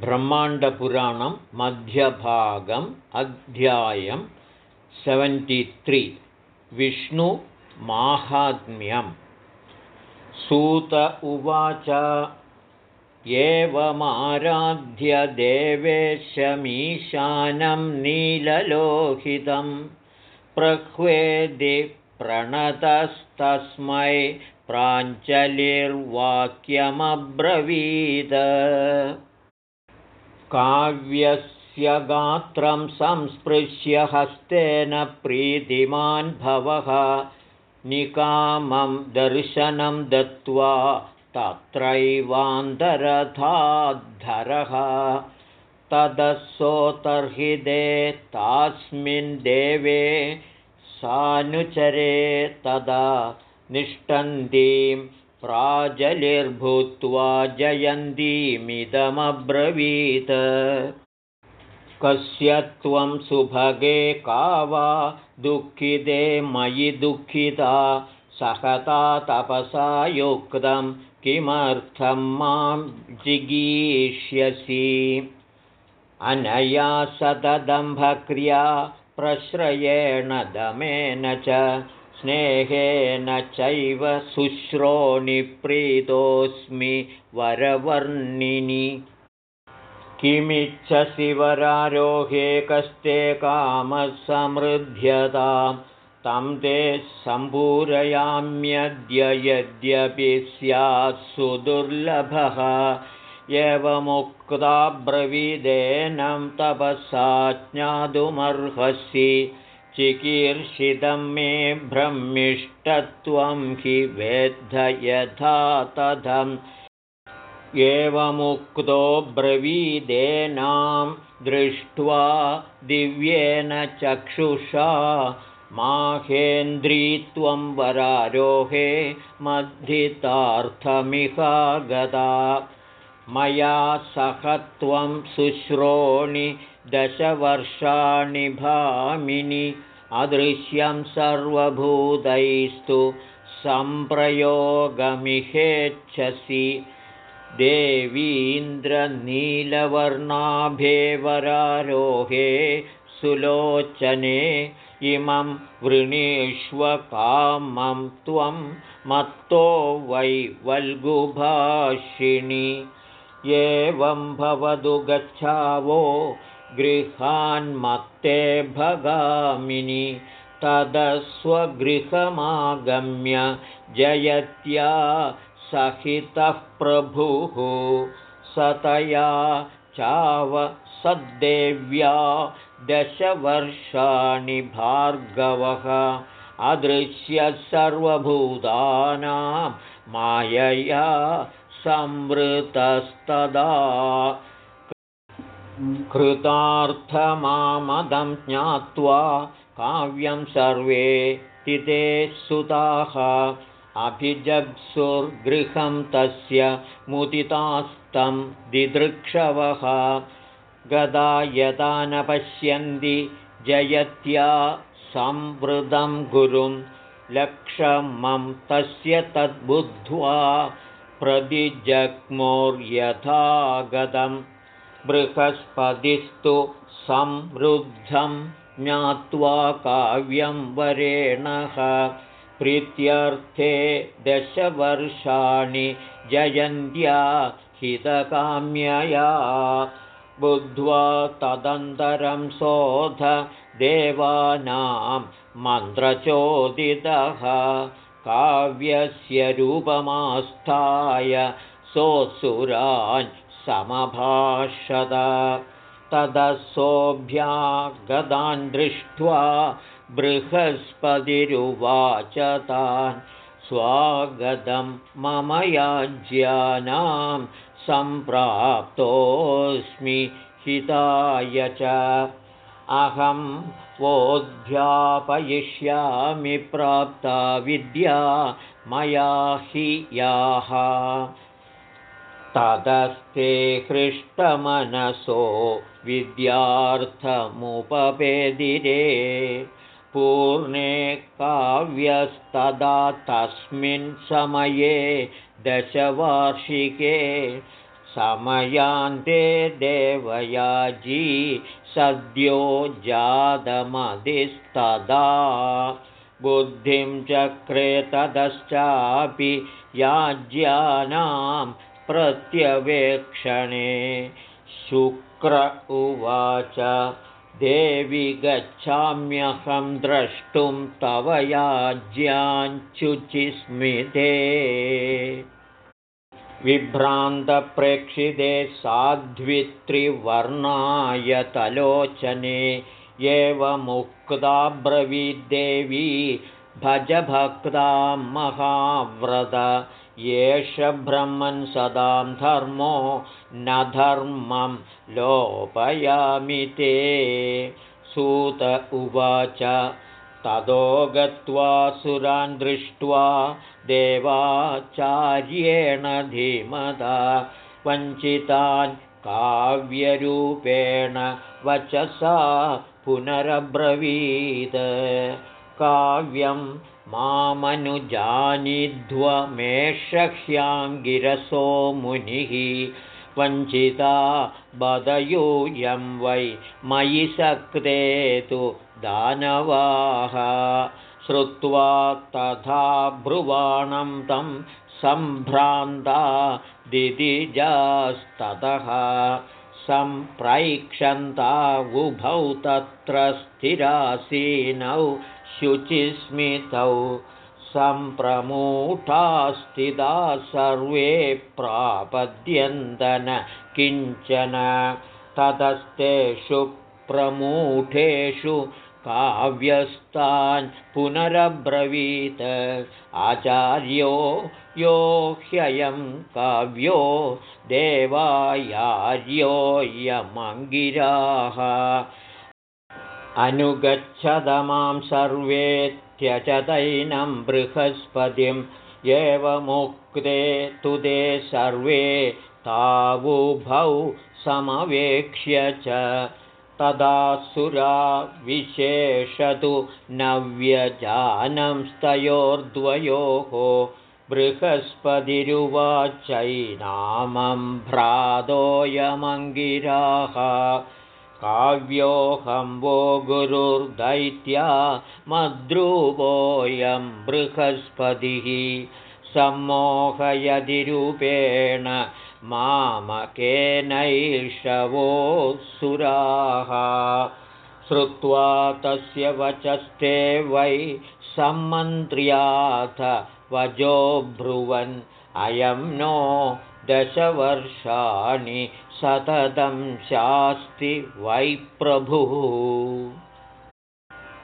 ब्रह्माण्डपुराणं मध्यभागम् अध्यायं सेवेण्टित्रि विष्णुमाहात्म्यं सूत उवाच एवमाराध्य देवेशमीशानं नीललोहितं प्रह्वेदि प्रणतस्तस्मै प्राञ्जलिर्वाक्यमब्रवीद काव्यस्य गात्रं संस्पृश्य हस्तेन प्रीतिमान् भवः। निकामं दर्शनं दत्त्वा तत्रैवान्तरथाद्धरः। तदसोतर्हिदे तास्मिन् देवे सानुचरे तदा निष्ठन्तीं प्राजलिर्भूत्वा जयन्तीमिदमब्रवीत्। कस्य त्वं सुभगे का वा दुःखिते मयि दुःखिता सहता तपसा युक्तं किमर्थं मां जिगीष्यसि? अनया सतदम्भक्रिया प्रश्रयेण दमेन च स्नेहेन चैव शुश्रोणिप्रीतोऽस्मि वरवर्णिनि। किमिच्छसि वरारोहे कस्ते कामसमृध्यतां। तं ते सम्पूरयाम्यद्य यद्यपि स्यात् सुदुर्लभः एवमुक्ताब्रवीदेनं तपसा ज्ञातुमर्हसि चिकीर्षितं मे ब्रह्मिष्टत्वं हि वेद्ध यथा तथम् एवमुक्तो ब्रवीदेनां दृष्ट्वा दिव्येन चक्षुषा माहेन्द्रीत्वं वरारोहे मद्धितार्थमिहागता मया सह त्वं शुश्रोणि दशवर्षाणि भामिनि अदृश्यं सर्वभूतैस्तु सम्प्रयोगमिहेच्छसि। देवीन्द्रनीलवर्णाभेवरारोहे सुलोचने इमं वृणीष्वकामं त्वं मत्तो वै वल्गुभाषिणि। एवं भवतु गच्छावो गृहान्मत्ते भगामिनि तदस्वगृहमागम्य जयत्या सहितः प्रभुः सतया चावसद्देव्या दशवर्षाणि भार्गवः अदृश्य सर्वभूतानां मायया संवृतस्तदा कृतार्थमामदं ज्ञात्वा काव्यं सर्वे तिते सुताः। अभिजप्सुर्गृहं तस्य मुदितास्तं दिदृक्षवः। गदा यदा न पश्यन्ति जयत्या संवृतं गुरुं लक्षमं तस्य तद्बुद्ध्वा प्रतिजग्मोर्यथागतं बृहस्पतिस्तु संवृद्धं ज्ञात्वा काव्यं वरेणः प्रीत्यर्थे दशवर्षाणि जयन्त्या हितकाम्यया। बुद्ध्वा तदन्तरं शोध देवानां मन्त्रचोदितः। काव्यस्य रूपमास्थाय सोऽसुरान् समभाषत तदसोऽभ्यागदान् दृष्ट्वा बृहस्पतिरुवाच तान् स्वागतं मम याज्यानां सम्प्राप्तोऽस्मि हिताय च। अहं वोऽध्यापयिष्यामि प्राप्ता विद्या मया हि याः ततस्ते हृष्टमनसो विद्यार्थमुपपेदिरे पूर्णे काव्यस्तदा तस्मिन् समये दशवार्षिके समयान्ते देवयाजी सद्यो जातमधिस्तदा। बुद्धिं चक्रे ततश्चापि याज्यानां प्रत्यवेक्षणे। शुक्र उवाच देवि गच्छाम्यहं द्रष्टुं तव याज्याञ्चुचिस्मिते विभ्रान्तप्रेक्षिते साध्वित्रिवर्णाय तलोचने एवमुक्ता ब्रवीद्देवी भजभक्तां महाव्रत एष ब्रह्मन् सदां धर्मो न धर्मं लोपयामि ते। सूत उवाच ततो गत्वा सुरान् दृष्ट्वा देवाचार्येण धीमदा वञ्चितान् काव्यरूपेण वचसा पुनरब्रवीत्। काव्यं मामनुजानिध्वमेषह्यां गिरसो मुनिः वञ्चिता बदयूयं वै मयि सक्ते तु दानवाः। श्रुत्वा तथा ब्रुवाणं तं सम्भ्रान्ता दिदिजास्ततः। सम्प्रैक्षन्तावुभौ तत्र स्थिरासीनौ शुचिस्मितौ सम्प्रमूढास्थिता सर्वे प्रापद्यन्तन किञ्चन ततस्तेषु प्रमूढेषु काव्यस्तान् पुनरब्रवीत्। आचार्यो यो ह्ययं काव्यो देवायार्योऽयमङ्गिराः अनुगच्छदमां सर्वे त्यजतैनं बृहस्पतिम् एवमुक्ते तु ते सर्वे तावुभौ समवेक्ष्य च तदा सुरा विशेषतु नव्यजानंस्तयोर्द्वयोः बृहस्पतिरुवाचैनामं भ्रातोऽयमङ्गिराः काव्योऽहं वो गुरुर्दैत्या मद्रूपोऽयं बृहस्पतिः। सम्मोहयदिरूपेण मामकेनैषवो सुराः श्रुत्वा तस्य वचस्ते वै सम्मन्त्र्याथ वजोब्रुवन् अयं नो दशवर्षाणि सततं शास्ति वै प्रभुः।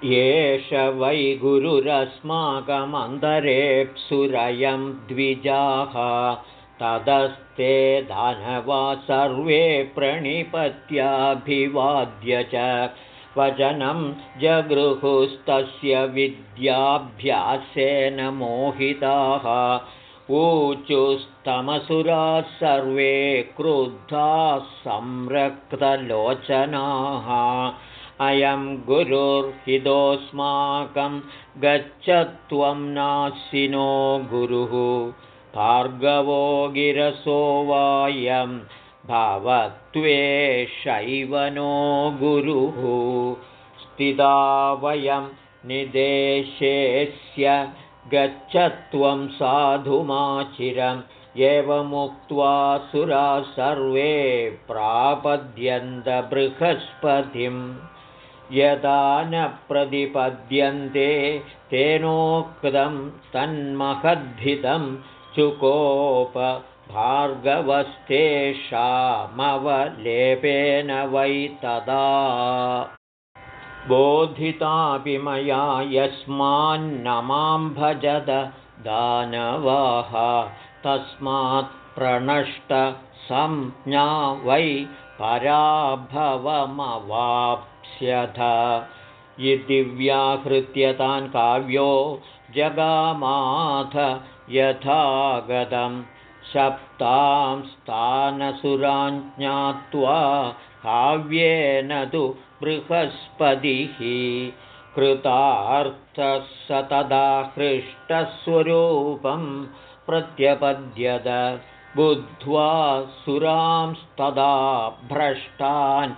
एष वै गुरुरस्माकमन्तरेप्सुरयं द्विजाः। ततस्ते धनवा सर्वे प्रणिपत्याभिवाद्य च। वचनं जगृहुस्तस्य विद्याभ्यासेन मोहिताः ऊचुस्तमसुराः सर्वे क्रुद्धाः संरक्तलोचनाः। अयं गुरुर्हितोऽस्माकं गच्छत्वं नासिनो गुरुः। भार्गवो गिरसो वायं भवत्वेषैव नो गुरुः। स्थिता वयं निदेशेस्य गच्छत्वं साधुमाचिरम् एवमुक्त्वा सुरा सर्वे प्रापद्यन्तबृहस्पतिं यदा न प्रतिपद्यन्ते तेनोक्तं तन्महद्भिदं चुकोप भार्गवस्तेषामवलेपेन वै तदा बोधितापि मया यस्मान्न मां भजद दानवाः तस्मात् प्रणष्टसंज्ञा वै पराभवमवाप्स्यथ। इति व्याहृत्य तान् काव्यो जगामाथ यथागतं। सप्तां स्थानसुरान् ज्ञात्वा काव्येन तु बृहस्पतिः कृतार्थः स तदा हृष्टस्वरूपं प्रत्यपद्यत बुद्ध्वा सुरांस्तदा भ्रष्टान्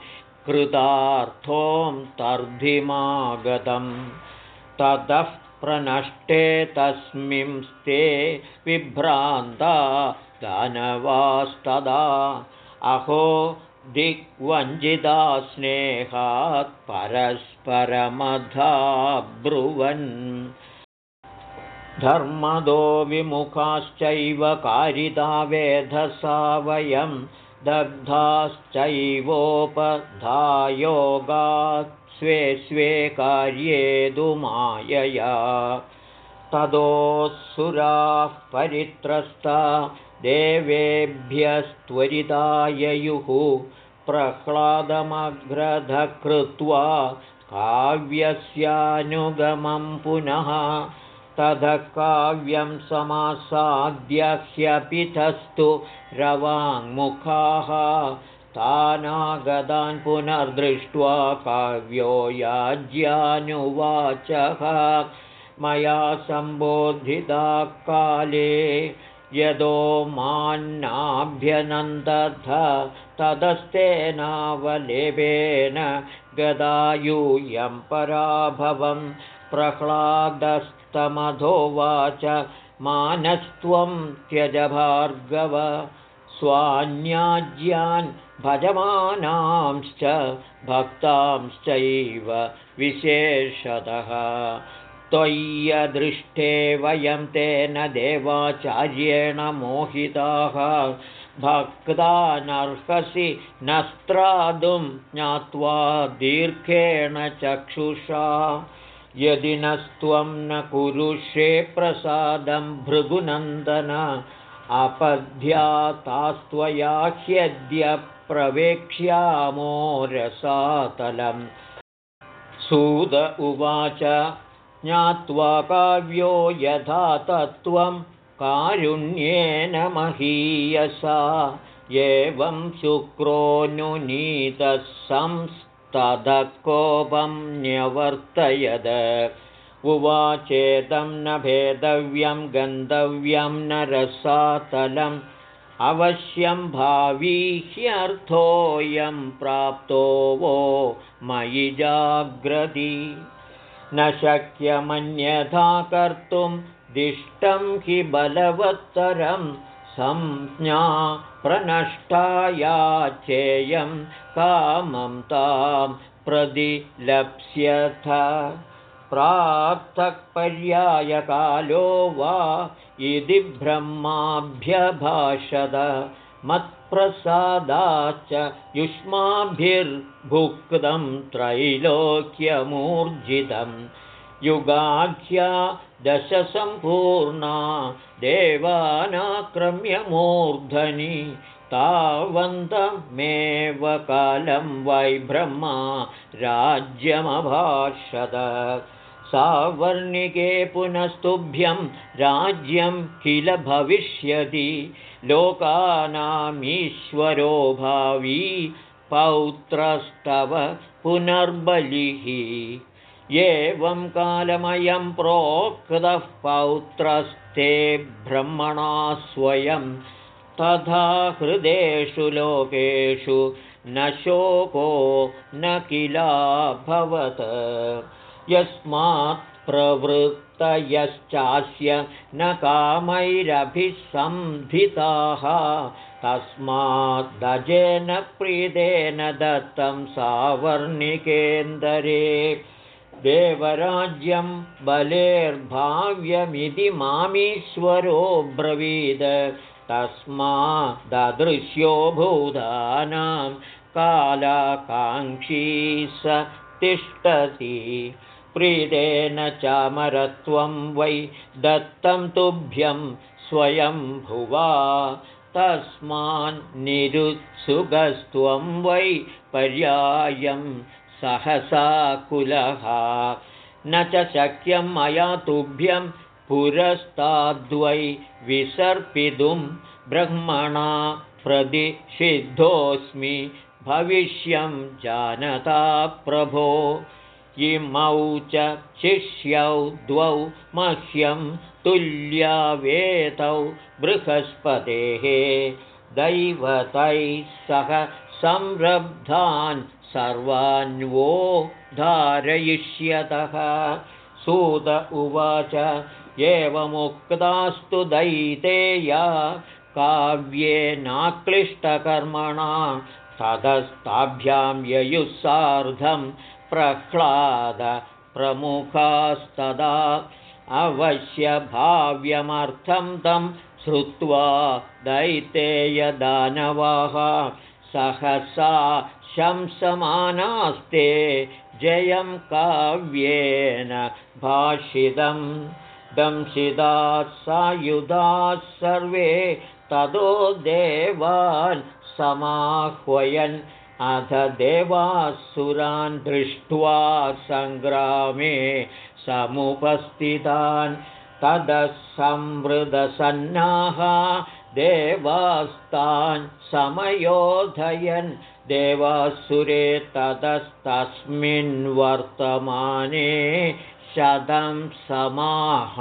कृतार्थों तर्धिमागतं। ततः प्रनष्टे तस्मिंस्ते विभ्रान्ता दानवास्तदा अहो दिग्वञ्जिता स्नेहात् परस्परमधा ब्रुवन् धर्मदो विमुखाश्चैव कारिता वेधसा वयं दग्धाश्चैवोपधायोगात् स्वे स्वे कार्येदु मायया। तदोऽसुराः परित्रस्ता देवेभ्यस्त्वरिताययुः प्रह्लादमग्रधकृत्वा काव्यस्यानुगमं पुनः ततः काव्यं समासाद्य ह्यपितस्तु रवाङ्मुखाः तानागतान् पुनर्दृष्ट्वा काव्यो याज्यानुवाचः। मया सम्बोधिता काले यदो मान्नाभ्यनन्दथ तदस्तेनावलेपेन गदायूयं पराभवं प्रह्लादस्तमधोवाच मानस्त्वं त्यज भार्गव स्वान्याज्यान् भजमानांश्च भक्तांश्चैव विशेषतः त्वय्यदृष्टे वयं तेन देवाचार्येण मोहिताः। भक्तानर्हसि न स्त्रातुं ज्ञात्वा दीर्घेण चक्षुषा। यदि नस्त्वं न कुरुषे प्रसादं भृगुनन्दन अपद्यातास्त्वया ह्यद्य प्रवेक्ष्यामो रसातलं सुद उवाच ज्ञात्वा काव्यो यथा तत्त्वं कारुण्येन महीयसा। एवं शुक्रोऽनुनीतः संस्तदकोपं न्यवर्तयद। उवाचेदं न भेदव्यं गन्तव्यं न रसातलम्। अवश्यं भावी ह्यर्थोऽयं प्राप्तो वो मयि जाग्रति न शक्यमन्यथा कर्तुं दिष्टं हि बलवत्तरं संज्ञा प्रनष्टाया चेयं कामं तां प्रदिलप्स्यथ प्राप्तपर्यायकालो वा इति ब्रह्माभ्यभाषद मत्प्रसादाच्च युष्माभिर्भुक्तं त्रैलोक्यमूर्जितं। युगाख्या दशसम्पूर्णा देवानाक्रम्यमूर्धनि तावन्तमेव कालं वै ब्रह्मा राज्यमभाषद सावर्णिके पुनस्तुभ्यं राज्यं किल भविष्यति? लोकानामीश्वरो भावी पौत्रस्तव पुनर्बलिः। एवं कालमयं प्रोक्तः पौत्रस्ते ब्रह्मणा स्वयं तथा हृदेषु लोकेषु न शोको न किलाभवत् यस्मात् प्रवृत्तयश्चास्य न कामैरभिसन्धिताः तस्माद्दजेन प्रीतेन दत्तं सावर्णिकेन्दरे। देवराज्यं बलेर्भाव्यमिति मामीश्वरो ब्रवीद। तस्माददृश्यो भूतानां कालाकाङ्क्षी स तिष्ठति प्रीतेन चामरत्वं वै दत्तं तुभ्यं स्वयं भुवा। तस्मान्निरुत्सुकस्त्वं वै पर्यायं सहसाकुलः न च शक्यं मया तुभ्यं पुरस्ताद्वै विसर्पितुं ब्रह्मणा प्रतिषिद्धोऽस्मि भविष्यं जानता प्रभो इमौ च शिष्यौ द्वौ मह्यं तुल्यावेतौ बृहस्पतेः दैवतैः सह संरब्धान् सर्वान्वो धारयिष्यतः। सूत उवाच एवमुक्तास्तु दैतेया काव्येनाक्लिष्टकर्मणा ततस्ताभ्यां ययुः सार्धं प्रमुखास्तदा अवश्यभाव्यमर्थं तं श्रुत्वा दैतेयदानवाः सहसा शंसमानास्ते जयं काव्येन भाषितं। दंशिदाः सायुधाः सर्वे ततो देवान् समाह्वयन् अथ देवासुरान् दृष्ट्वा सङ्ग्रामे समुपस्थितान् तदसंवृदसन्नाः देवास्तान् समयोधयन् देवासुरे ततस्तस्मिन् वर्तमाने शतं समाः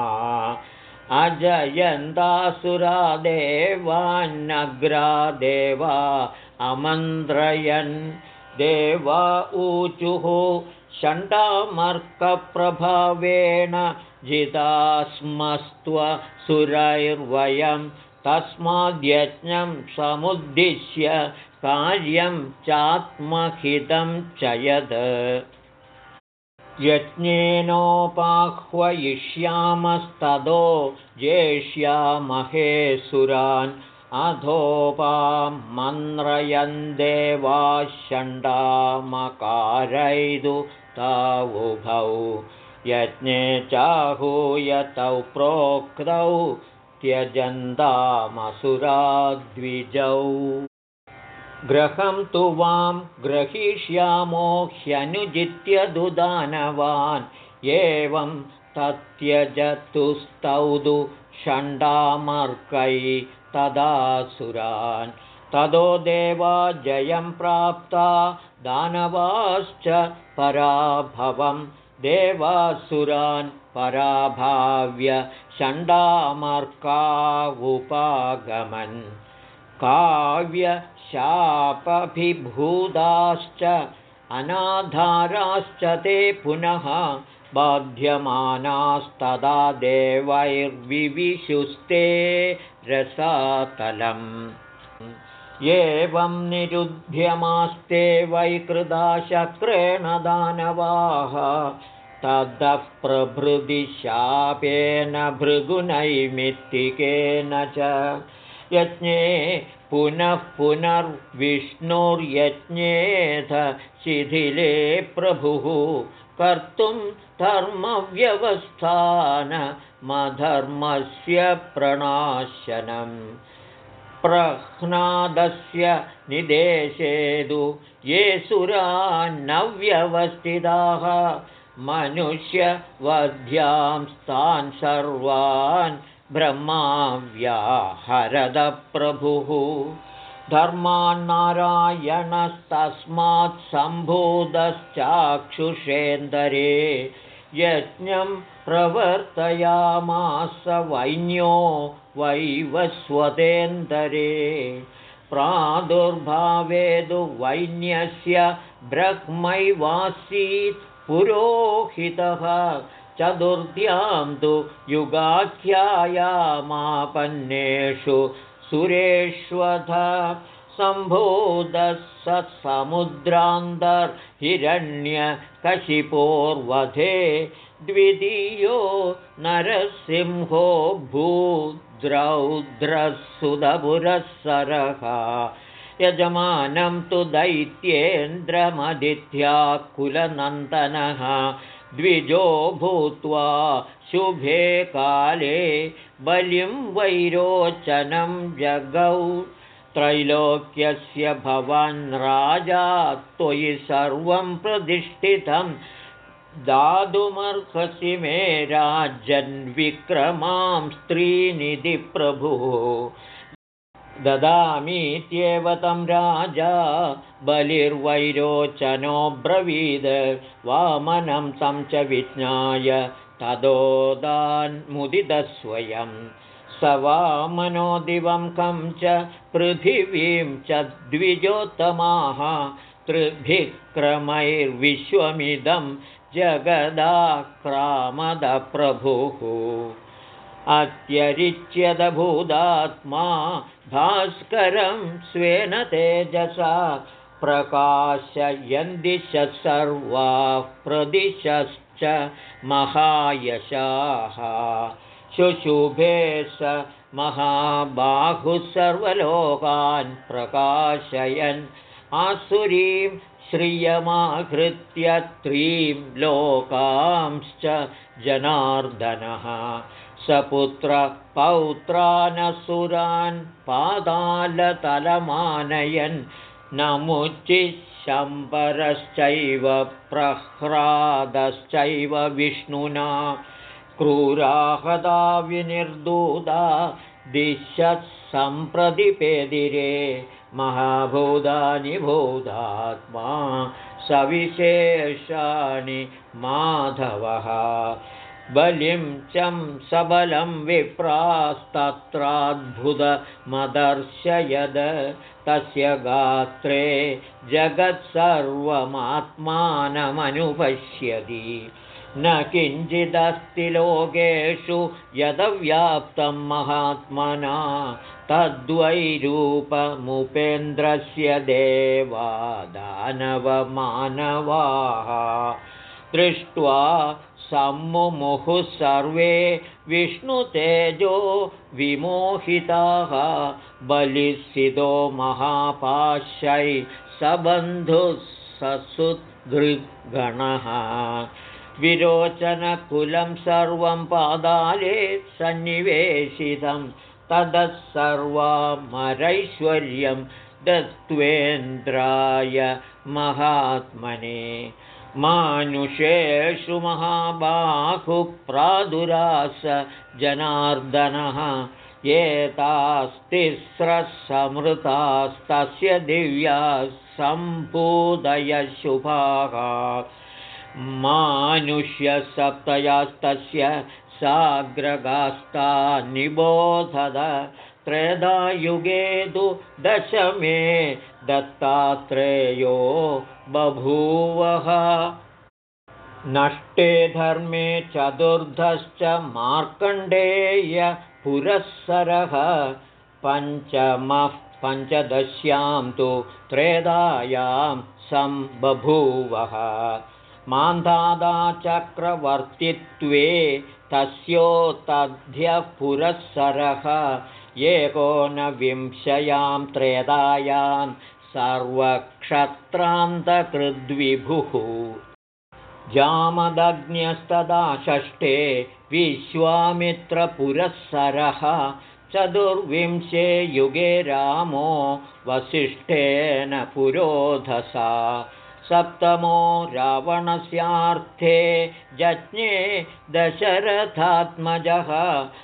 अजयन्तासुरा देवान्नग्रा देवा अमन्त्रयन् देवा ऊचुः षण्डामर्कप्रभावेण जितास्मस्त्वसुरैर्वयं तस्माद्यज्ञं समुद्दिश्य कार्यं चात्महितं च यद् यज्ञेनोपाह्वयिष्यामस्ततो जेष्यामहे सुरान् अधोपां मन्त्रयन् देवाषण्डामकारैदु तावुभौ। यज्ञे चाहूयतौ प्रोक्तौ त्यजन्तामसुराद्विजौ ग्रहं तु वां ग्रहीष्यामो ह्यनुजित्य दुदानवान्। एवं तत्यजतुस्तौदु षण्डामर्कै तदासुरान्। तदो देवा जयं प्राप्ता दानवाश्च पराभवं। देवासुरान् पराभाव्य षण्डामर्कावुपागमन् काव्यशापभिभूताश्च अनाधाराश्च ते पुनः बाध्यमानास्तदा देवैर्विविशुस्ते रसातलम्। एवं निरुध्यमास्ते वैकृदा शक्रेण दानवाः ततः प्रभृति शापेन भृगुनैमित्तिकेन च यज्ञे पुनः पुनर्विष्णुर्यज्ञेथ शिथिले प्रभुः कर्तुं धर्मव्यवस्थानमधर्मस्य प्रणाशनं। प्रह्नादस्य निदेशेदु ये सुरान्नव्यवस्थिताः मनुष्यवध्यांस्तान् सर्वान् ब्रह्माव्याहरदप्रभुः। धर्मान्नारायणस्तस्मात् सम्भूतश्चाक्षुषेन्दरे यज्ञं प्रवर्तयामास वैन्यो वैवस्वतेन्दरे प्रादुर्भावेदु वैन्यस्य ब्रह्मैवासीत् पुरोहितः चतुर्ध्यां तु युगाख्यायामापन्नेषु सुरेष्वथ सम्भूतः समुद्रान्तर्हिरण्यकशिपोर्वधे द्वितीयो नरसिंहो भूद्रौद्रः यजमानं तु दैत्येन्द्रमदित्याकुलनन्दनः द्विजो भूत्वा शुभे काले बलिं वैरोचनं जगौ। त्रैलोक्यस्य भवान् राजा त्वयि सर्वं प्रतिष्ठितं। दातुमर्हसि मे राजन्विक्रमां स्त्रीनिधिप्रभुः ददामीत्येव तं राजा बलिर्वैरोचनोऽब्रवीद वामनं तं च विज्ञाय तदोदान्मुदितस्वयं स वामनो दिवं कं च पृथिवीं च द्विजोत्तमाः त्रिभिक्रमैर्विश्वमिदं जगदाक्रामदप्रभुः अत्यरिच्यदभूदात्मा भास्करं स्वेन तेजसा प्रकाशयन्दिश सर्वाः प्रदिशश्च महायशाः। शुशुभे स महाबाहुः सर्वलोकान् प्रकाशयन्। आसुरीं श्रियमाहृत्य त्रीं लोकांश्च जनार्दनः सपुत्रपौत्रानसुरान् पादालतलमानयन् नमुचिशम्बरश्चैव प्रह्रादश्चैव विष्णुना क्रूराहदा विनिर्दूता दिशः सम्प्रतिपेदिरे महाभूतानि भूतात्मा सविशेषाणि माधवः बलिं चं सबलं विप्रास्तत्राद्भुतमदर्शयद। तस्य गात्रे जगत्सर्वमात्मानमनुपश्यति न किञ्चिदस्ति लोकेषु यदव्याप्तं महात्मना तद्वैरूपमुपेन्द्रस्य देवा दानवमानवाः दृष्ट्वा सम्मुमुहुः सर्वे विष्णुतेजो विमोहिताः बलिसितो महापाशै सबन्धुः ससुदृगणः विरोचनकुलं सर्वं पादाले सन्निवेशितं ततः सर्वमरैश्वर्यं दत्त्वेन्द्राय महात्मने मानुषेषु महाबाहुप्रादुरास जनार्दनः एतास्तिस्रसमृतास्तस्य दिव्याः सम्पूदयशुभाः। मानुष्यसप्तयास्तस्य साग्रगास्ता निबोधद त्रेधायुगे तु दशमे दत्तात्रेयो बभूवः। नष्टे धर्मे चतुर्धश्च मार्कण्डेय पुरःसरः। पञ्चमः पञ्चदश्यां तु त्रेधायां सम्बभूवः मान्धादाचक्रवर्तित्वे तस्योत्तध्यः पुरःसरः एकोनविंशयां त्रेदायां सर्वक्षत्रान्तकृद्विभुः। जामदग्न्यस्तदा षष्ठे विश्वामित्रपुरःसरः चतुर्विंशे युगे रामो वसिष्ठेन पुरोधसा सप्तमो रावणस्यार्थे जज्ञे दशरथात्मजः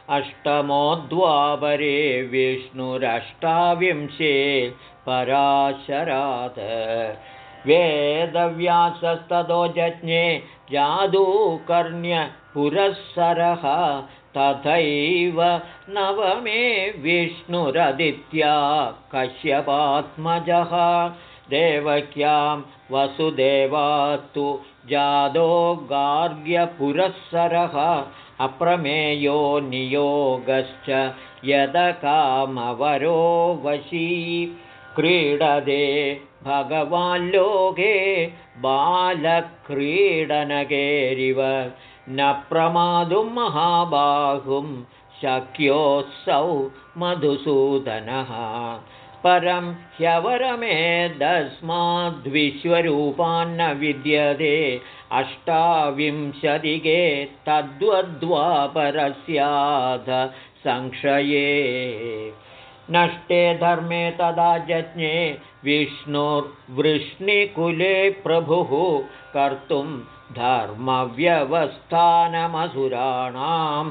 अष्टमो द्वापरे विष्णुरष्टाविंशे पराशरात्। वेदव्यासस्ततो जज्ञे जादूकर्ण्यपुरःसरः तथैव नवमे विष्णुरदित्या कश्यपात्मजः। देवक्यां वसुदेवात्तु जादो गार्ग्यपुरःसरः अप्रमेयो नियोगश्च यदकामवरो वशी। क्रीडदे भगवाल्लोके बालक्रीडनगेरिव न प्रमादुं महाबाहुं शक्योऽसौ मधुसूदनः परं ह्यवरमेदस्माद्विश्वरूपान्न विद्यते अष्टाविंशतिके तद्वद्वापरस्याध संक्षये नष्टे धर्मे तदा जज्ञे विष्णुर्वृष्णिकुले प्रभुः कर्तुं धर्मव्यवस्थानमसुराणां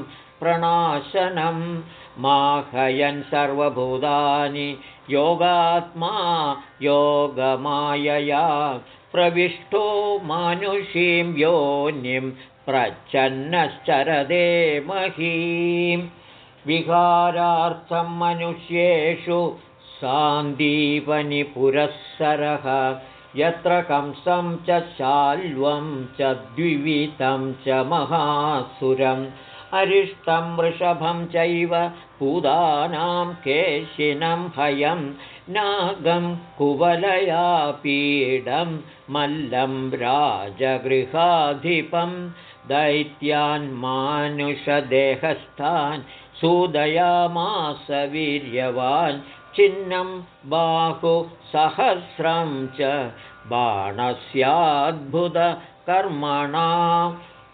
प्रणाशनं। माहयन् सर्वभूतानि योगात्मा योगमायया। प्रविष्टो मानुषीं योनिं प्रच्छन्नश्चरदे महीं विहारार्थं मनुष्येषु सान्दीपनिपुरःसरः। यत्र कंसं च शाल्वं च द्विवितं च महासुरम् अरिष्टं वृषभं चैव पूदानां केशिनं भयं नागं कुवलयापीडं मल्लं राजगृहाधिपं दैत्यान् मानुषदेहस्थान् सूदयामास वीर्यवान् चिह्नं बाहुसहस्रं च बाणस्याद्भुतकर्मणा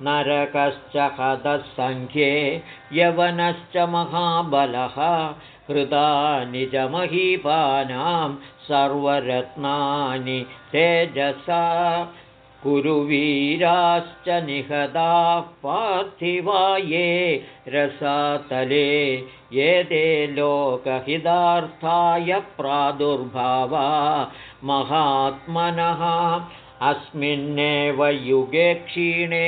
नरकश्च हतसङ्ख्ये यवनश्च महाबलः कृतानि च महीपानां सर्वरत्नानि तेजसा कुरुवीराश्च निहताः पार्थिवा ये रसातले ये ते लोकहितार्थाय प्रादुर्भावा महात्मनः। अस्मिन्नेव युगे क्षीणे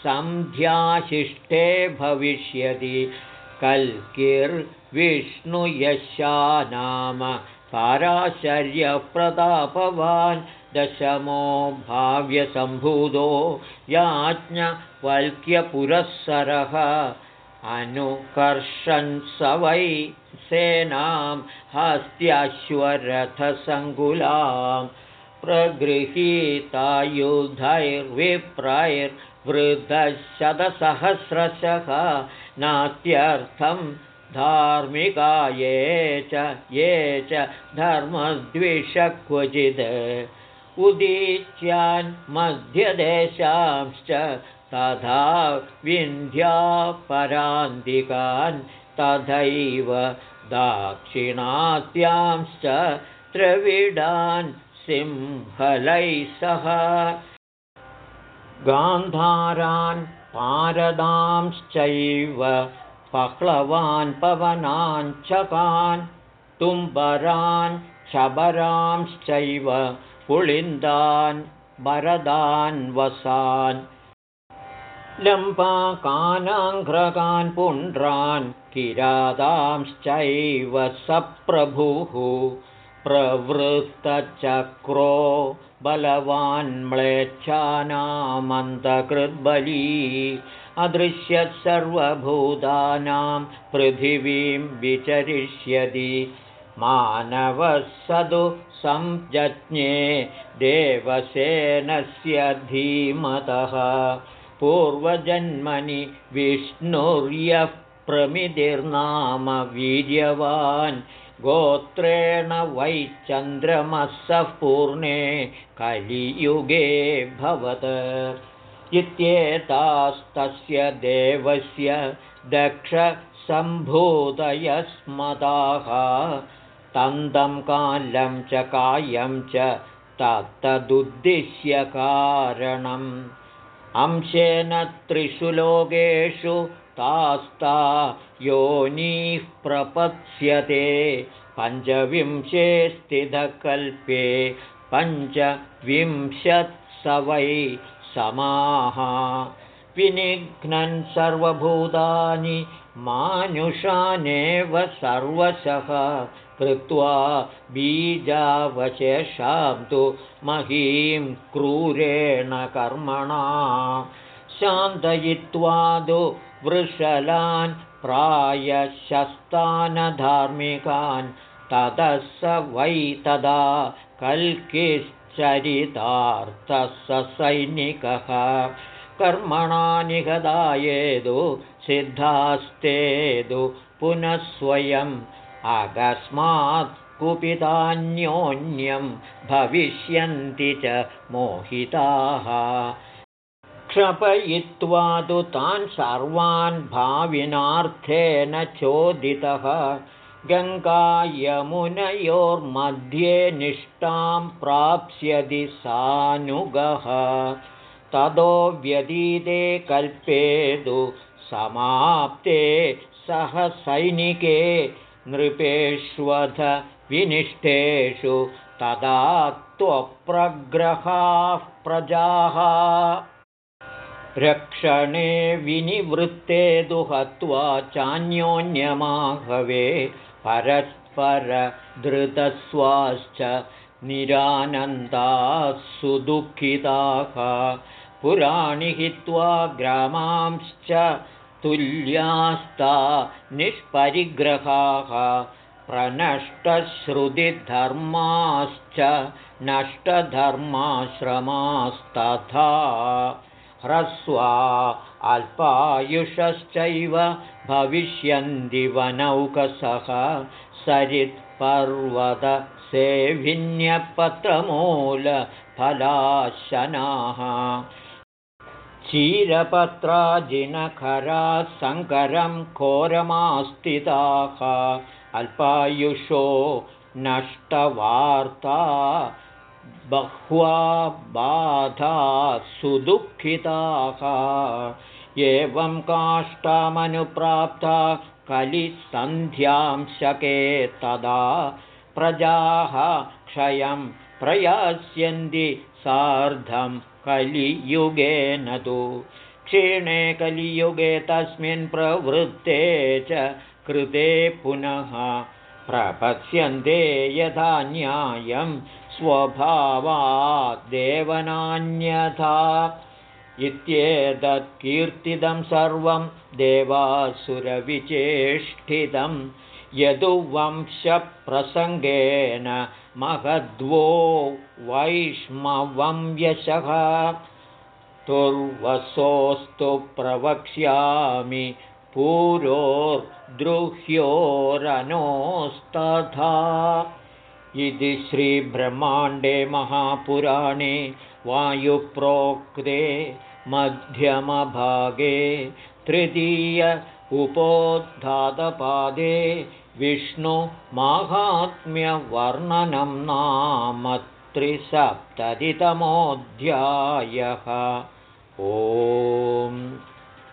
सन्ध्याशिष्टे भविष्यति। कल्किर्विष्णुयशा नाम पाराशर्यप्रतापवान् दशमो भाव्यसम्भूतो याज्ञवल्क्यपुरःसरः। अनुकर्षन् स वै सेनां हस्त्याश्वरथसङ्कुलाम् प्रगृहीतायुधैर्विप्रैर्वृद्धशतसहस्रशः नात्यर्थं धार्मिका ये च ये च धर्मद्विषक्वचिद्। उदीच्यान्मध्यदेशांश्च तथा विन्ध्यापरान्तिकान् तथैव दाक्षिणात्यांश्च द्रविडान् सिंहलैः सह गान्धारान् पारदांश्चैव पक्लवान् पवनान् चकान् तुम्बरान् शबरांश्चैव पुलिन्दान् वरदान् वसान् लम्बाकानाङ्घ्रकान् पुण्ड्रान् किरातांश्चैव सप्रभुः प्रवृत्तचक्रो बलवान्म्लेच्छानामन्तकृद्बली अदृश्यः सर्वभूतानां पृथिवीं विचरिष्यति। मानवः सदु संजज्ञे देवसेनस्य धीमतः। पूर्वजन्मनि विष्णुर्यः प्रमितिर्नाम वीर्यवान् गोत्रेण वै चन्द्रमसः पूर्णे कलियुगे भवत। इत्येतास्तस्य देवस्य दक्षसम्भूतयस्मदाः। तन्दं कालं च कायं च तत्तदुद्दिश्य कारणम्। अंशेन त्रिषु लोकेषु तास्ता योनिः प्रपत्स्यते पञ्चविंशे स्थितकल्पे पञ्चविंशत्स वै समाः। विनिघ्नन् सर्वभूतानि मानुषानेव सर्वशः। कृत्वा बीजावशेषां तु महीं क्रूरेण कर्मणा। शान्तयित्वादु वृषलान् प्रायशस्तानधार्मिकान् ततः स वै तदा कल्किश्चरितार्थः सैनिकः कर्मणा निगदायेदु सिद्धास्तेदु पुनः स्वयम्। अकस्मात् कुपितान्योन्यं भविष्यन्ति च मोहिताः क्षपयित्वा तु तान् सर्वान् भाविनार्थेन चोदितः। गङ्गायमुनयोर्मध्ये निष्ठां प्राप्स्यति सानुगः। ततो व्यतीते कल्पेदु समाप्ते सह सैनिके नृपेष्वथ विनिष्ठेषु तदा त्वप्रग्रहाः प्रजाः रक्षणे विनिवृत्ते दुहत्वा चान्योन्यमाहवे परस्परधृतस्वाश्च निरानन्दाः सुदुःखिताः। पुराणि हित्वा ग्रामांश्च तुल्यास्ता निष्परिग्रहाः। प्रनष्टश्रुतिधर्माश्च नष्टधर्माश्रमास्तथा ह्रस्वा अल्पायुषश्चैव भविष्यन्दिवनौकसः सरित्पर्वतसेभिन्यपत्रमूलफलाशनाः क्षीरपत्राजिनखराः सङ्करं घोरमास्थिताः। अल्पायुषो नष्टवार्ता बह्वा बाधा सुदुःखिताः। एवं काष्ठामनुप्राप्ता कलिसन्ध्यां शके तदा प्रजाः क्षयं प्रयास्यन्ति सार्धं कलियुगेन तु। क्षीणे कलियुगे तस्मिन् प्रवृत्ते च कृते पुनः प्रपत्स्यन्ते यथा न्यायं स्वभावादेवनान्यथा इत्येतत्कीर्तितं सर्वं देवासुरविचेष्टितं यदुवंशप्रसङ्गेन महद्वो वैष्मवं यशः। तुर्वसोऽस्तु प्रवक्ष्यामि पुरोर्द्रुह्योरनोस्तथा इति श्रीब्रह्माण्डे महापुराणे वायुप्रोक्ते मध्यमभागे तृतीय उपोद्धातपादे विष्णुमाहात्म्यवर्णनं नाम त्रिसप्ततितमोऽध्यायः। ओ